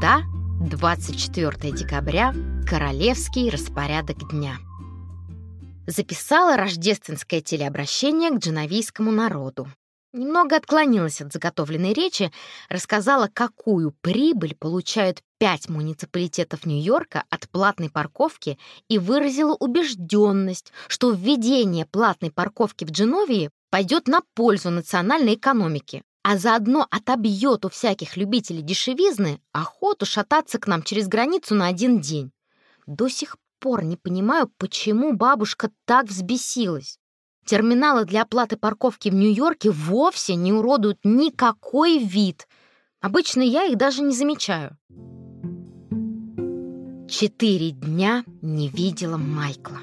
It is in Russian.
Среда, 24 декабря, Королевский распорядок дня. Записала рождественское телеобращение к дженовийскому народу. Немного отклонилась от заготовленной речи, рассказала, какую прибыль получают пять муниципалитетов Нью-Йорка от платной парковки и выразила убежденность, что введение платной парковки в Дженовии пойдет на пользу национальной экономике, а заодно отобьет у всяких любителей дешевизны охоту шататься к нам через границу на один день. До сих пор не понимаю, почему бабушка так взбесилась. Терминалы для оплаты парковки в Нью-Йорке вовсе не уродуют никакой вид. Обычно я их даже не замечаю. Четыре дня не видела Майкла.